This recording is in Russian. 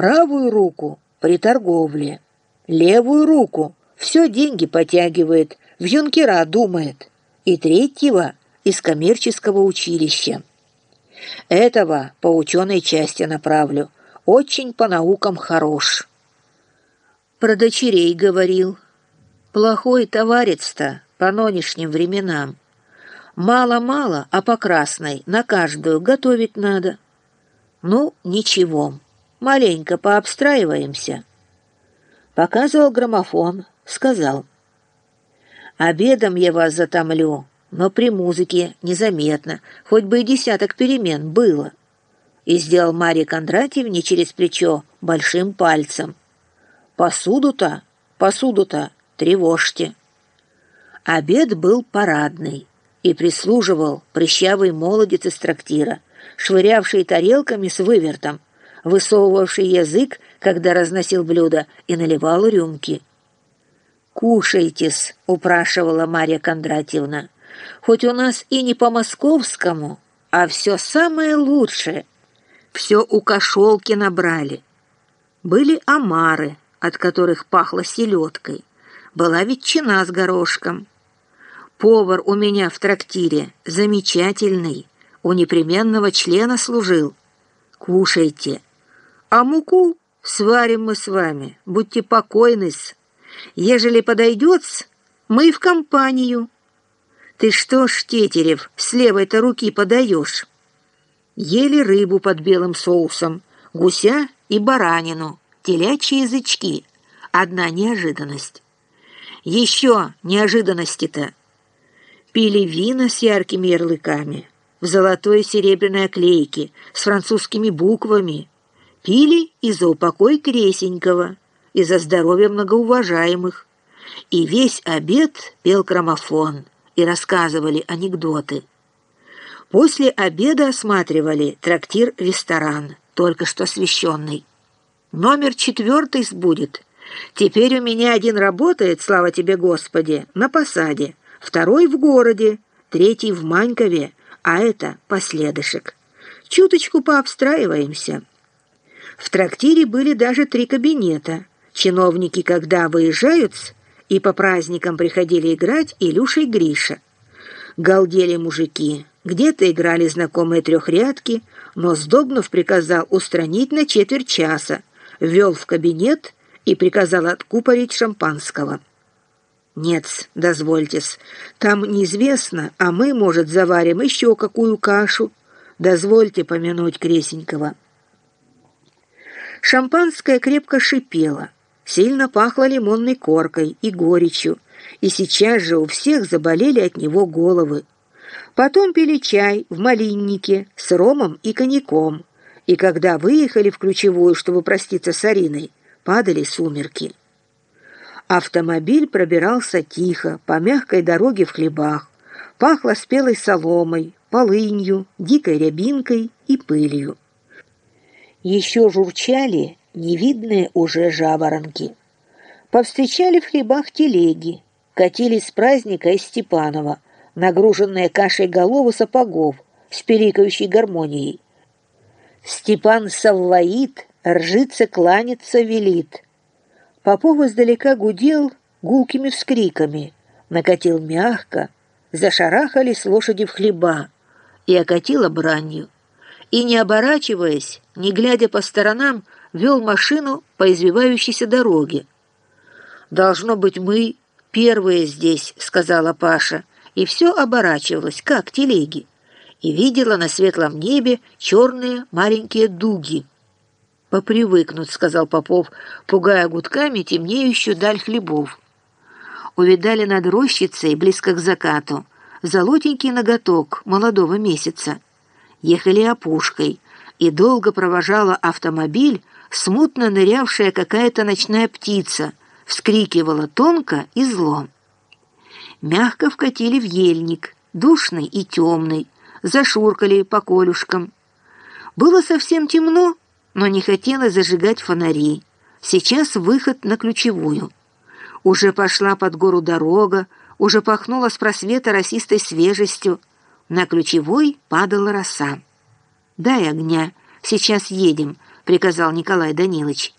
Правую руку при торговле, левую руку все деньги потягивает, в юнкера думает, и третьего из коммерческого училища. Этого по ученой части направлю, очень по наукам хорош. Про дочерей говорил. Плохой товарец-то по нынешним временам. Мало-мало, а по красной на каждую готовить надо. Ну, ничего, маленько пообстраиваемся. Показывал граммофон, сказал. Обедом я вас затомлю, но при музыке незаметно, хоть бы и десяток перемен было. И сделал Марье Кондратьевне через плечо большим пальцем. Посуду-то, посуду-то тревожьте. Обед был парадный, и прислуживал прыщавый молодец из трактира, швырявший тарелками с вывертом, высовывавший язык, когда разносил блюда, и наливал рюмки. «Кушайтесь», — упрашивала Марья Кондратьевна, «хоть у нас и не по-московскому, а все самое лучшее. Все у кошелки набрали. Были омары, от которых пахло селедкой. Была ветчина с горошком. Повар у меня в трактире замечательный, у непременного члена служил. Кушайте. А муку сварим мы с вами, будьте покойны-с. Ежели подойдет мы в компанию. Ты что ж, Тетерев, с левой-то руки подаешь? Ели рыбу под белым соусом, гуся и баранину, телячьи язычки. Одна неожиданность. Еще неожиданности-то. Пили вина с яркими ярлыками, в золотой и серебряной оклейке, с французскими буквами. Пили и за упокой Кресенького, и за здоровье многоуважаемых. И весь обед пел граммофон и рассказывали анекдоты. После обеда осматривали трактир-ресторан, только что освещенный. Номер четвертый сбудет. Теперь у меня один работает, слава тебе, Господи, на посаде, второй в городе, третий в Манькове, а это последышек. Чуточку пообстраиваемся. В трактире были даже три кабинета. Чиновники, когда выезжают, и по праздникам приходили играть Илюша и Гриша. Галдели мужики, где-то играли знакомые трехрядки, но Сдобнов приказал устранить на четверть часа, ввел в кабинет и приказал откупорить шампанского. «Нет, дозвольтесь, там неизвестно, а мы, может, заварим еще какую кашу. Дозвольте помянуть Кресенького». Шампанское крепко шипело, сильно пахло лимонной коркой и горечью, и сейчас же у всех заболели от него головы. Потом пили чай в малиннике с ромом и коньяком, и когда выехали в ключевую, чтобы проститься с Ариной, падали сумерки. Автомобиль пробирался тихо, по мягкой дороге в хлебах, пахло спелой соломой, полынью, дикой рябинкой и пылью. Еще журчали невидные уже жаворонки. Повстречали в хлебах телеги, катились с праздника из Степанова, нагруженные кашей головы сапогов с пиликающей гармонией. Степан Савваид ржится, кланяться велит. Попов издалека гудел гулкими вскриками, накатил мягко, зашарахались лошади в хлеба и окатила бранью. И, не оборачиваясь, не глядя по сторонам, вел машину по извивающейся дороге. «Должно быть, мы первые здесь», — сказала Паша, и все оборачивалось, как телеги, и видела на светлом небе черные маленькие дуги. «Попривыкнут», — сказал Попов, пугая гудками темнеющую даль хлебов. Увидали над рощицей, близко к закату, золотенький ноготок молодого месяца. Ехали опушкой, и долго провожала автомобиль смутно нырявшая какая-то ночная птица, вскрикивала тонко и зло. Мягко вкатили в ельник, душный и темный, зашуркали по колюшкам. Было совсем темно, но не хотелось зажигать фонари. Сейчас выход на ключевую. Уже пошла под гору дорога, уже пахнула с просвета росистой свежестью. На ключевой падала роса. «Дай огня, сейчас едем», приказал Николай Данилович.